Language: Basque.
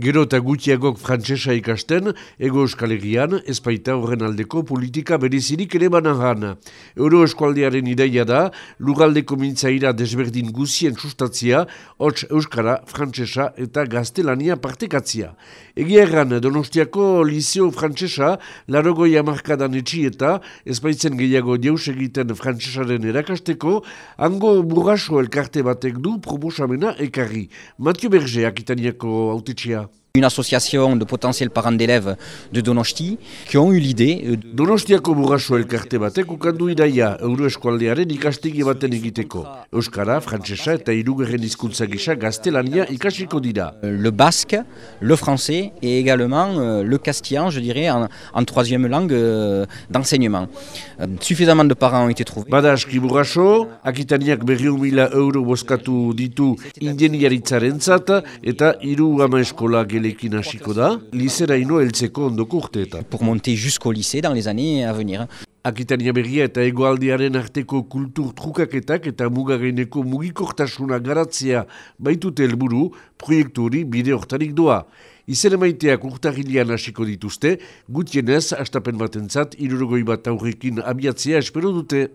Gero eta gutiagok frantsesa ikasten, ego euskal egian, ezpaita horren aldeko politika berezirik ere banahan. Euro eskualdearen ideia da, lugaldeko mintzaira desberdin guzien sustatzia, hots euskara, frantsesa eta gaztelania partekatzia. Egia erran, donostiako liceo frantsesa, larogoi amarkadan etxi eta, ezpaitzen gehiago deus egiten frantsesaren erakasteko, hango burraso elkarte batek du proposamena ekarri. Mathieu Berger, akitaniako autetxia. Une association de potentiels parents d'élèves de Donosti qui ont eu l'idée euh, Donostiako burraso elkarte batek ukandu iraia euroeskualdearen ikastegi baten egiteko. Euskara, frantsesa eta hirugarren hizkuntza gisa gaztelania ikasiko dira. Euh, le basque, le français et également euh, le castillan, je dirais, en, en troisième langue d'enseignement. Suffisamment de parents ont été trouvés. Bada aski burraso, akitaniak berriun mila euro boskatu ditu indieniaritzaren zata eta hiru ama eskola gelekin hasiko da, lizeraino heltzeko ondoko urteetan. Pour monter jusqu'au lycée dans les années à venir. Akitania berria eta egoaldiaren arteko kultur trukaketak eta mugareneko mugikortasuna garatzea baitute helburu proiektu hori bide hortarik doa. Izen emaiteak urtahilian hasiko dituzte, gutienez, astapen batentzat, irurogoi bat aurrekin abiatzea espero dute.